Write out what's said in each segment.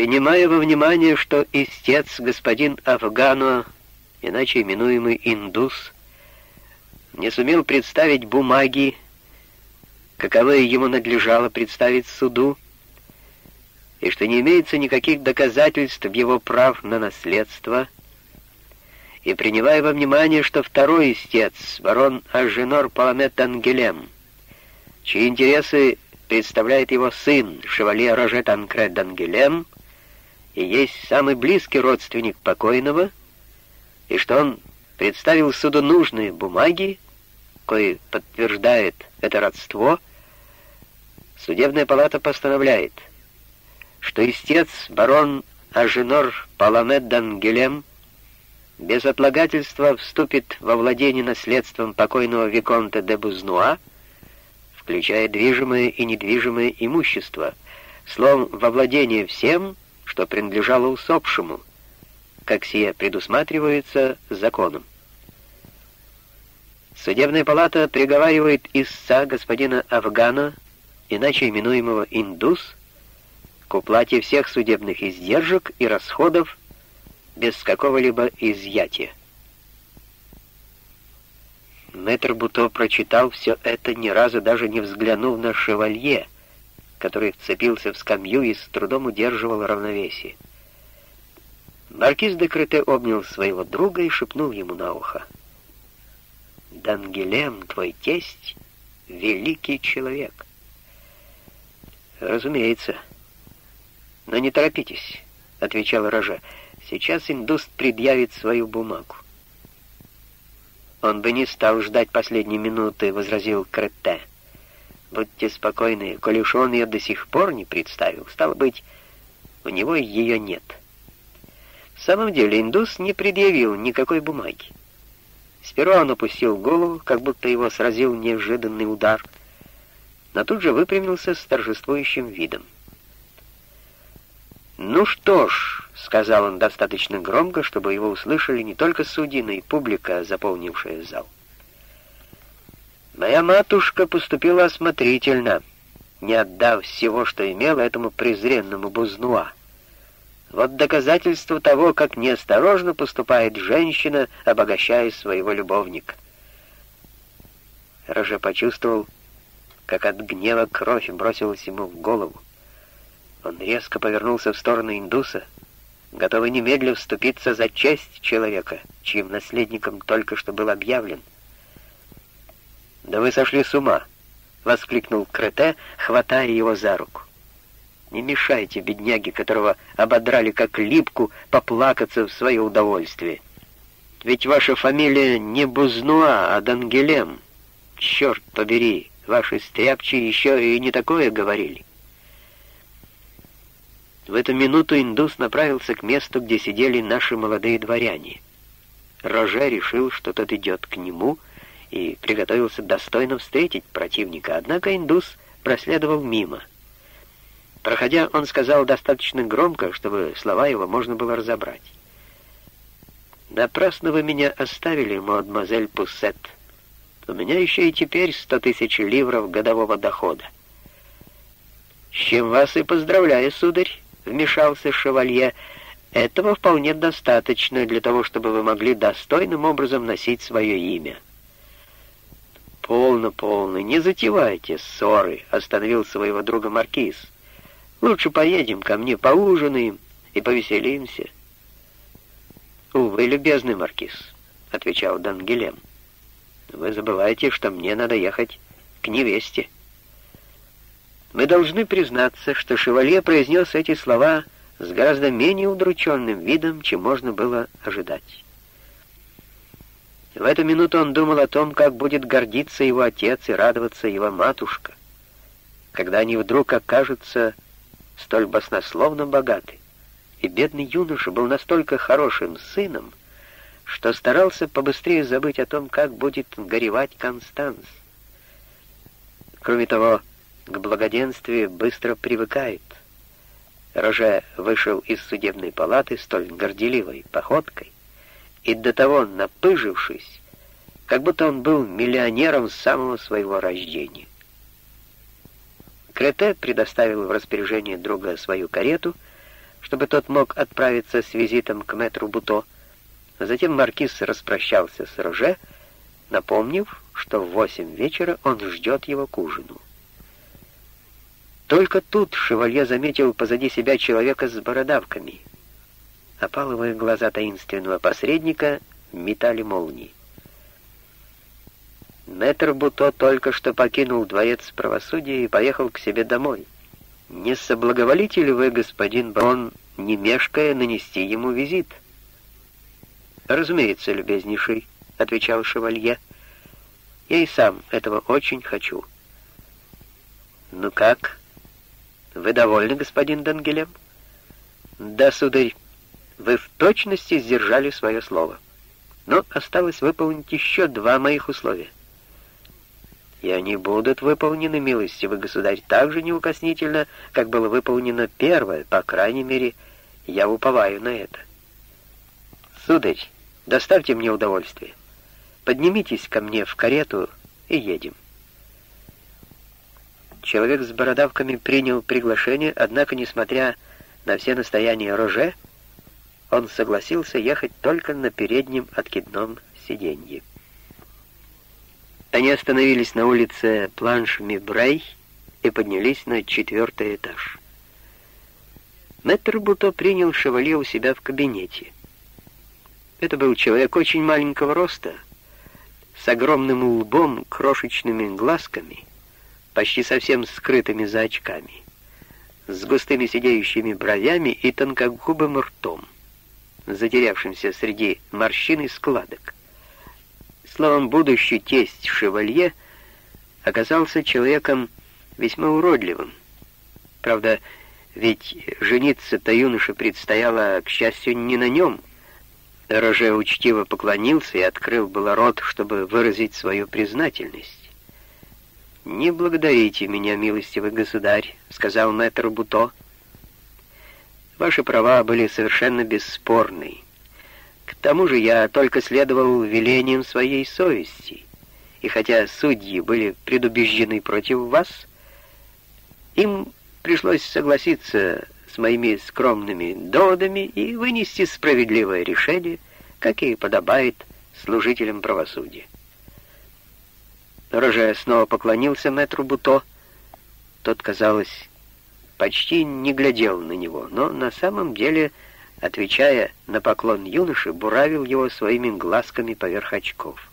Принимая во внимание, что истец господин Афгано, иначе именуемый индус, не сумел представить бумаги, каковые ему надлежало представить суду, и что не имеется никаких доказательств его прав на наследство, и принимая во внимание, что второй истец, барон Аженор Паламет Ангелем, чьи интересы представляет его сын, шевалье Роже Танкре Дангелем, и есть самый близкий родственник покойного, и что он представил суду нужные бумаги, кои подтверждает это родство, судебная палата постановляет, что истец барон Аженор Паламет Дангелем без отлагательства вступит во владение наследством покойного Виконта де Бузнуа, включая движимое и недвижимое имущество, словом, во владение всем, что принадлежало усопшему, как сие предусматривается законом. Судебная палата приговаривает истца господина Афгана, иначе именуемого «Индус», к уплате всех судебных издержек и расходов без какого-либо изъятия. Мэтр Буто прочитал все это, ни разу даже не взглянув на шевалье, который вцепился в скамью и с трудом удерживал равновесие. Маркиз де Крете обнял своего друга и шепнул ему на ухо. «Дангелем, твой тесть, великий человек». «Разумеется. Но не торопитесь», — отвечал Роже. «Сейчас индус предъявит свою бумагу». «Он бы не стал ждать последней минуты», — возразил Кретте. «Будьте спокойны, коли уж он ее до сих пор не представил, стало быть, у него ее нет». В самом деле индус не предъявил никакой бумаги. Сперва он опустил голову, как будто его сразил неожиданный удар, но тут же выпрямился с торжествующим видом. «Ну что ж», — сказал он достаточно громко, чтобы его услышали не только судьи, но и публика, заполнившая зал. «Моя матушка поступила осмотрительно, не отдав всего, что имела этому презренному бузнуа. Вот доказательство того, как неосторожно поступает женщина, обогащая своего любовника». Роже почувствовал, как от гнева кровь бросилась ему в голову. Он резко повернулся в сторону индуса, готовый немедленно вступиться за честь человека, чьим наследником только что был объявлен. «Да вы сошли с ума!» — воскликнул Крете, хватая его за руку. «Не мешайте бедняге, которого ободрали как липку, поплакаться в свое удовольствие. Ведь ваша фамилия не Бузнуа, а Дангелем. Черт побери, ваши стряпчи еще и не такое говорили». В эту минуту индус направился к месту, где сидели наши молодые дворяне. Роже решил, что тот идет к нему, и приготовился достойно встретить противника, однако индус проследовал мимо. Проходя, он сказал достаточно громко, чтобы слова его можно было разобрать. «Напрасно вы меня оставили, мадемуазель Пуссет. У меня еще и теперь сто тысяч ливров годового дохода». «С чем вас и поздравляю, сударь», — вмешался шевалье, — «этого вполне достаточно для того, чтобы вы могли достойным образом носить свое имя». «Полно, полно, не затевайте ссоры», — остановил своего друга Маркиз. «Лучше поедем ко мне, поужинаем и повеселимся». «Увы, любезный Маркиз», — отвечал Дангелем. «Вы забываете, что мне надо ехать к невесте». Мы должны признаться, что Шевалье произнес эти слова с гораздо менее удрученным видом, чем можно было ожидать. В эту минуту он думал о том, как будет гордиться его отец и радоваться его матушка, когда они вдруг окажутся столь баснословно богаты. И бедный юноша был настолько хорошим сыном, что старался побыстрее забыть о том, как будет горевать Констанс. Кроме того, к благоденствию быстро привыкает. Роже вышел из судебной палаты столь горделивой походкой и до того напыжившись, как будто он был миллионером с самого своего рождения. Крете предоставил в распоряжение друга свою карету, чтобы тот мог отправиться с визитом к мэтру Буто. Затем маркиз распрощался с Роже, напомнив, что в восемь вечера он ждет его к ужину. Только тут шевалье заметил позади себя человека с бородавками. Опаловые глаза таинственного посредника метали молнии. Мэтр Буто только что покинул дворец правосудия и поехал к себе домой. Не соблаговолите ли вы, господин Брон, не мешкая, нанести ему визит? «Разумеется, любезнейший», — отвечал шевалье. «Я и сам этого очень хочу». «Ну как? Вы довольны, господин Дангелем?» «Да, сударь, вы в точности сдержали свое слово. Но осталось выполнить еще два моих условия и они будут выполнены, милостивый государь, так же неукоснительно, как было выполнено первое, по крайней мере, я уповаю на это. Сударь, доставьте мне удовольствие. Поднимитесь ко мне в карету и едем. Человек с бородавками принял приглашение, однако, несмотря на все настояния Роже, он согласился ехать только на переднем откидном сиденье. Они остановились на улице Планш-Мибрей и поднялись на четвертый этаж. Мэтр Буто принял шевалье у себя в кабинете. Это был человек очень маленького роста, с огромным лбом, крошечными глазками, почти совсем скрытыми за очками, с густыми сидеющими бровями и тонкогубым ртом, затерявшимся среди морщин и складок. Словом, будущий тесть шевалье оказался человеком весьма уродливым. Правда, ведь жениться-то юноше предстояло, к счастью, не на нем. Роже учтиво поклонился и открыл было рот, чтобы выразить свою признательность. «Не благодарите меня, милостивый государь», — сказал мэтр Буто. «Ваши права были совершенно бесспорны. К тому же я только следовал велениям своей совести, и хотя судьи были предубеждены против вас, им пришлось согласиться с моими скромными доводами и вынести справедливое решение, как и подобает служителям правосудия. Роже снова поклонился мэтру Буто. Тот, казалось, почти не глядел на него, но на самом деле отвечая на поклон юноши, буравил его своими глазками поверх очков.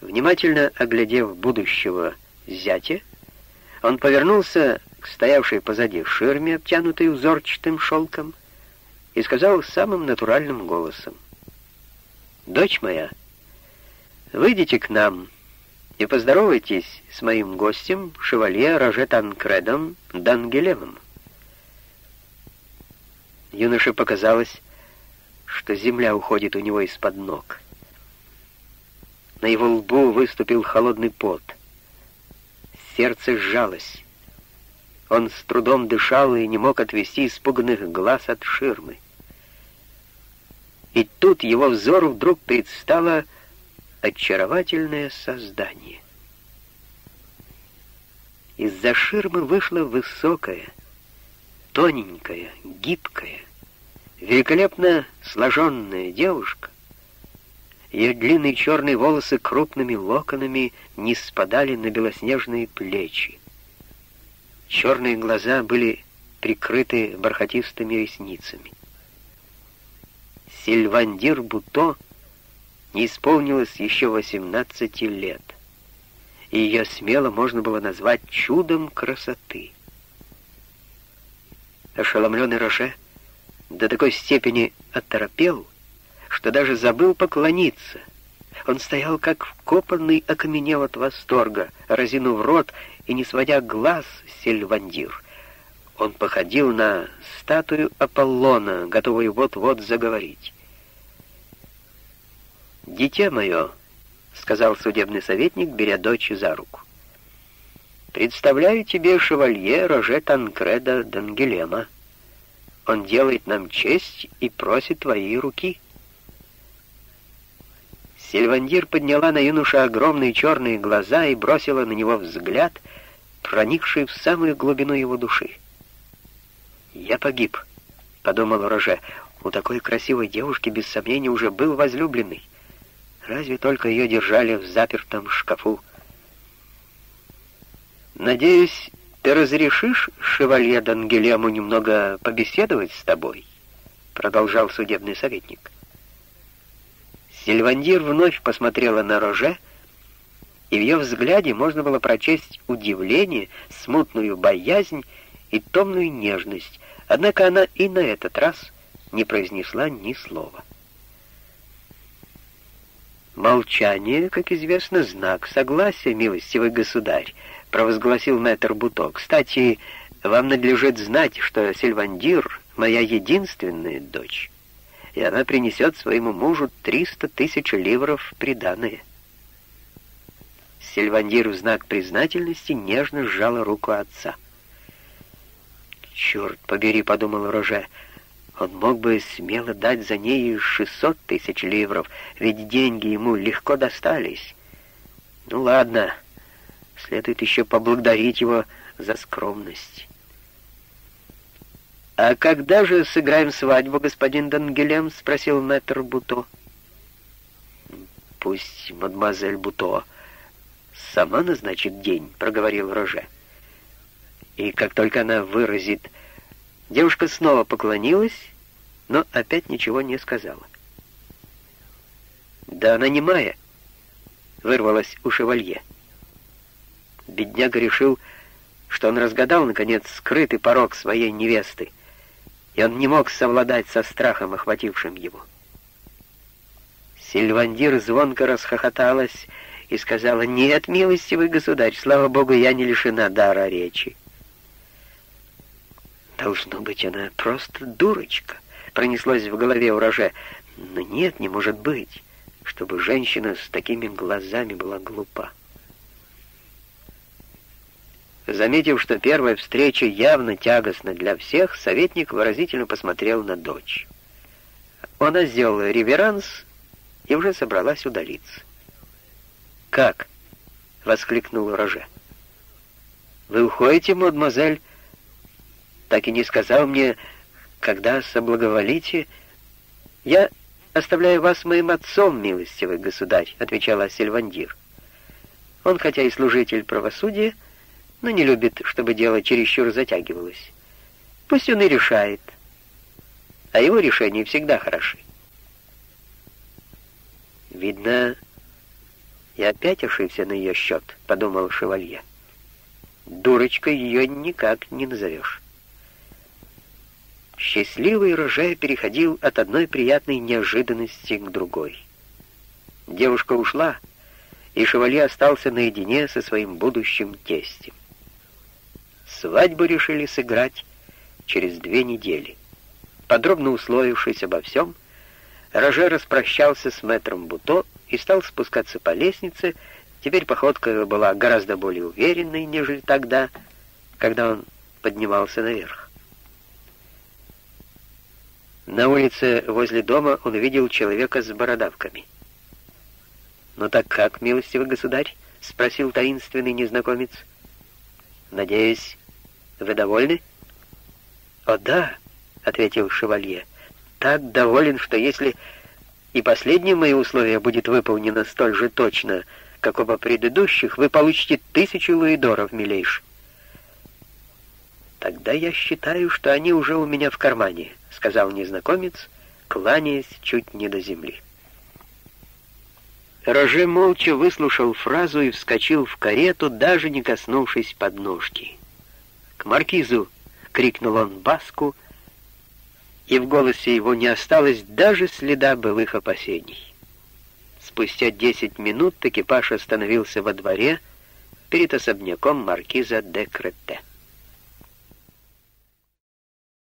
Внимательно оглядев будущего зятя, он повернулся к стоявшей позади ширме, обтянутой узорчатым шелком, и сказал самым натуральным голосом, «Дочь моя, выйдите к нам и поздоровайтесь с моим гостем, шевалье Роже Танкредом Дангелевым». Юноше показалось, что земля уходит у него из-под ног. На его лбу выступил холодный пот. Сердце сжалось. Он с трудом дышал и не мог отвести испуганных глаз от ширмы. И тут его взору вдруг предстало очаровательное создание. Из-за ширмы вышла высокая, тоненькая, гибкая, великолепно сложенная девушка. Ее длинные черные волосы крупными локонами не спадали на белоснежные плечи. Черные глаза были прикрыты бархатистыми ресницами. Сильвандир Буто не исполнилось еще 18 лет, и ее смело можно было назвать чудом красоты. Ошеломленный Роше до такой степени оторопел, что даже забыл поклониться. Он стоял как вкопанный, окаменел от восторга, разинув рот и не сводя глаз Сильвандир. Он походил на статую Аполлона, готовую вот-вот заговорить. «Дитя мое», — сказал судебный советник, беря дочь за руку, Представляю тебе шевалье Роже Танкреда Дангелема. Он делает нам честь и просит твоей руки. Сильвандир подняла на юноша огромные черные глаза и бросила на него взгляд, проникший в самую глубину его души. «Я погиб», — подумал Роже. «У такой красивой девушки, без сомнения, уже был возлюбленный. Разве только ее держали в запертом шкафу». «Надеюсь, ты разрешишь шевалье Дангелему немного побеседовать с тобой?» — продолжал судебный советник. Сильвандир вновь посмотрела на Роже, и в ее взгляде можно было прочесть удивление, смутную боязнь и томную нежность, однако она и на этот раз не произнесла ни слова. «Молчание, как известно, знак согласия, милостивый государь», — провозгласил мэтр Буто. «Кстати, вам надлежит знать, что Сильвандир — моя единственная дочь, и она принесет своему мужу триста тысяч ливров приданое». Сильвандир в знак признательности нежно сжала руку отца. «Черт побери», — подумал Роже, — «он мог бы смело дать за ней шестьсот тысяч ливров, ведь деньги ему легко достались. Ну ладно, следует еще поблагодарить его за скромность». «А когда же сыграем свадьбу, господин Дангелем?» — спросил мэтр Буто. «Пусть мадемуазель Буто сама назначит день», — проговорил Роже. И как только она выразит, девушка снова поклонилась, но опять ничего не сказала. «Да она не Майя», — вырвалась у шевалье. Бедняга решил, что он разгадал, наконец, скрытый порог своей невесты, и он не мог совладать со страхом, охватившим его. Сильвандир звонко расхохоталась и сказала, «Нет, милостивый государь, слава богу, я не лишена дара речи». Должно быть, она просто дурочка, пронеслось в голове уроже. Но нет, не может быть, чтобы женщина с такими глазами была глупа. Заметив, что первая встреча явно тягостна для всех, советник выразительно посмотрел на дочь. Она сделала реверанс и уже собралась удалиться. «Как?» — воскликнул Роже. «Вы уходите, мадемуазель?» Так и не сказал мне, когда соблаговолите. Я оставляю вас моим отцом, милостивый государь, отвечала Сильвандир. Он, хотя и служитель правосудия, но не любит, чтобы дело чересчур затягивалось. Пусть он и решает, а его решения всегда хороши. Видно, я опять ошибся на ее счет, подумал шевалье. Дурочкой ее никак не назовешь. Счастливый Роже переходил от одной приятной неожиданности к другой. Девушка ушла, и Шевалье остался наедине со своим будущим тестем. Свадьбу решили сыграть через две недели. Подробно условившись обо всем, Роже распрощался с мэтром Буто и стал спускаться по лестнице. Теперь походка его была гораздо более уверенной, нежели тогда, когда он поднимался наверх. На улице возле дома он увидел человека с бородавками. «Ну так как, милостивый государь?» — спросил таинственный незнакомец. «Надеюсь, вы довольны?» «О да», — ответил шевалье, — «так доволен, что если и последнее мои условие будет выполнено столь же точно, как оба предыдущих, вы получите тысячу луидоров, милейший». «Тогда я считаю, что они уже у меня в кармане», сказал незнакомец, кланяясь чуть не до земли. Роже молча выслушал фразу и вскочил в карету, даже не коснувшись подножки. «К маркизу!» — крикнул он Баску, и в голосе его не осталось даже следа былых опасений. Спустя десять минут экипаж остановился во дворе перед особняком маркиза де Крете.